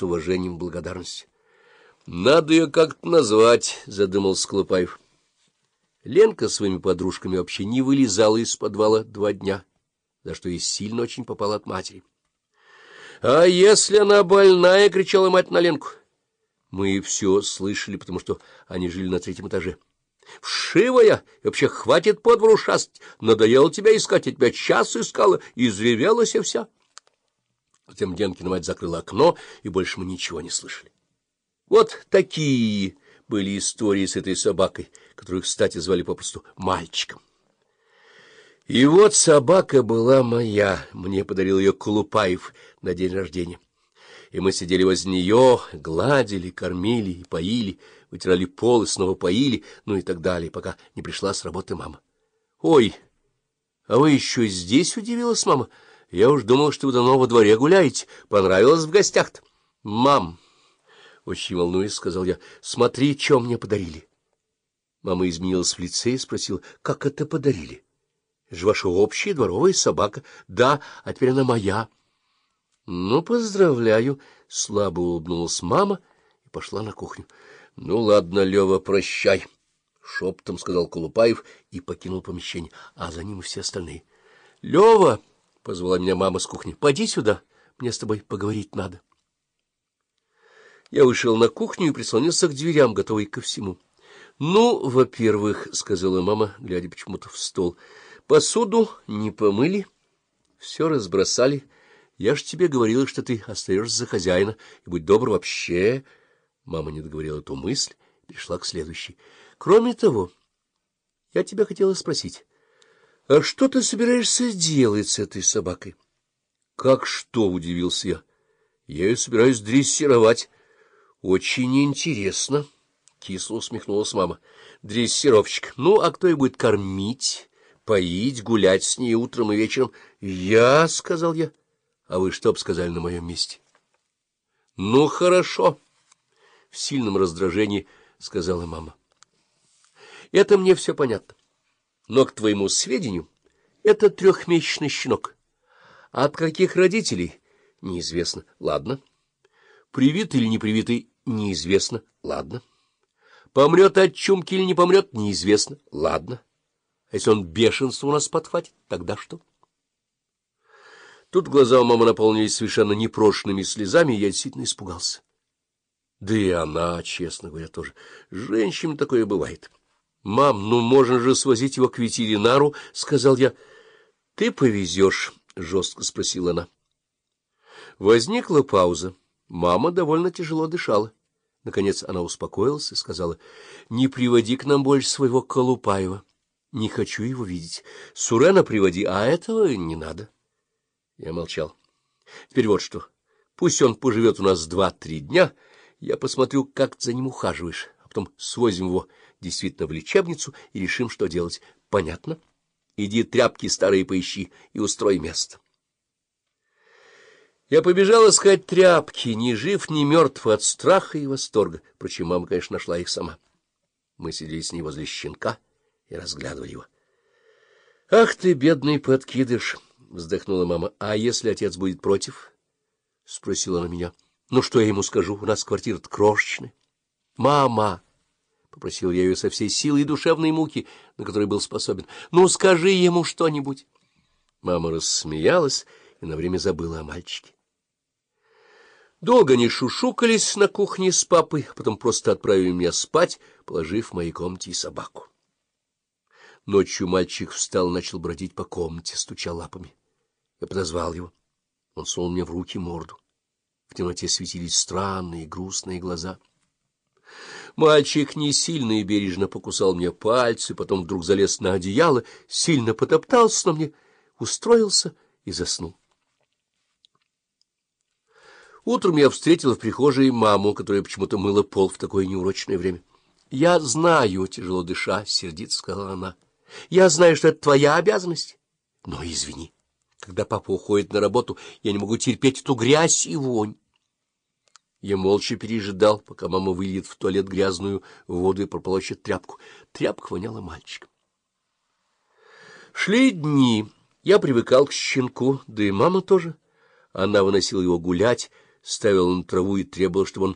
с уважением и благодарностью. — Надо ее как-то назвать, — задумался Колупаев. Ленка своими подружками вообще не вылезала из подвала два дня, за что ей сильно очень попала от матери. — А если она больная? — кричала мать на Ленку. Мы все слышали, потому что они жили на третьем этаже. — Вшивая! И вообще хватит по двору! Надоело тебя искать, я тебя час искала, и изревелась и вся. Затем Ленкина мать закрыла окно, и больше мы ничего не слышали. Вот такие были истории с этой собакой, которую, кстати, звали попросту мальчиком. И вот собака была моя, мне подарил ее Колупаев на день рождения. И мы сидели возле нее, гладили, кормили и поили, вытирали пол и снова поили, ну и так далее, пока не пришла с работы мама. — Ой, а вы еще здесь? — удивилась мама. — Я уж думал, что вы давно во дворе гуляете. Понравилось в гостях-то. — Мам, — очень волнуясь, сказал я, — смотри, что мне подарили. Мама изменилась в лице и спросила, — как это подарили? — Это же ваша общая дворовая собака. — Да, а теперь она моя. — Ну, поздравляю, — слабо улыбнулась мама и пошла на кухню. — Ну, ладно, Лева, прощай, — шепотом сказал Колупаев и покинул помещение, а за ним все остальные. — Лева, — позвала меня мама с кухни, — поди сюда, мне с тобой поговорить надо. Я вышел на кухню и прислонился к дверям, готовый ко всему. — Ну, во-первых, — сказала мама, глядя почему-то в стол, — посуду не помыли, все разбросали. Я ж тебе говорила, что ты остаешься за хозяина, и будь добр вообще. Мама не договорила эту мысль и перешла к следующей. Кроме того, я тебя хотела спросить, а что ты собираешься делать с этой собакой? — Как что? — удивился я. — Я ее собираюсь дрессировать. — Очень интересно, — кисло усмехнулась мама. — Дрессировщик. Ну, а кто ее будет кормить, поить, гулять с ней утром и вечером? — Я, — сказал я. — А вы что б сказали на моем месте? — Ну, хорошо, — в сильном раздражении сказала мама. — Это мне все понятно. Но, к твоему сведению, это трехмесячный щенок. А от каких родителей? Неизвестно. Ладно. Привитый или не привитый? Неизвестно. Ладно. Помрет от чумки или не помрет? Неизвестно. Ладно. А если он бешенство у нас подхватит, тогда что? Тут глаза у мамы наполнились совершенно непрошенными слезами, и я действительно испугался. Да и она, честно говоря, тоже. Женщинам такое бывает. — Мам, ну можно же свозить его к ветеринару, — сказал я. — Ты повезешь, — жестко спросила она. Возникла пауза. Мама довольно тяжело дышала. Наконец она успокоилась и сказала, — Не приводи к нам больше своего Колупаева. Не хочу его видеть. Сурена приводи, а этого не надо. Я молчал. Теперь вот что. Пусть он поживет у нас два-три дня, я посмотрю, как ты за ним ухаживаешь, потом свозим его действительно в лечебницу и решим, что делать. Понятно? Иди тряпки старые поищи и устрой место. Я побежал искать тряпки, ни жив, ни мертв от страха и восторга. Впрочем, мама, конечно, нашла их сама. Мы сидели с ней возле щенка и разглядывали его. — Ах ты, бедный подкидыш! — вздохнула мама. — А если отец будет против? — спросила она меня. — Ну, что я ему скажу? У нас квартира крошечная. — Мама! — попросил я ее со всей силой душевной муки, на которой был способен. — Ну, скажи ему что-нибудь. Мама рассмеялась и на время забыла о мальчике. Долго не шушукались на кухне с папой, а потом просто отправили меня спать, положив в моей комнате и собаку. Ночью мальчик встал и начал бродить по комнате, стуча лапами. Я подозвал его. Он сунул мне в руки морду. В темноте светились странные грустные глаза. Мальчик не сильно и бережно покусал мне пальцы, потом вдруг залез на одеяло, сильно потоптался на мне, устроился и заснул. Утром я встретила в прихожей маму, которая почему-то мыла пол в такое неурочное время. — Я знаю, — тяжело дыша, — сердито сказала она. — Я знаю, что это твоя обязанность. Но извини, когда папа уходит на работу, я не могу терпеть эту грязь и вонь. Я молча пережидал, пока мама выльет в туалет грязную воду и прополощет тряпку. Тряпка воняла мальчиком. Шли дни. Я привыкал к щенку, да и мама тоже. Она выносила его гулять, ставила на траву и требовала, чтобы он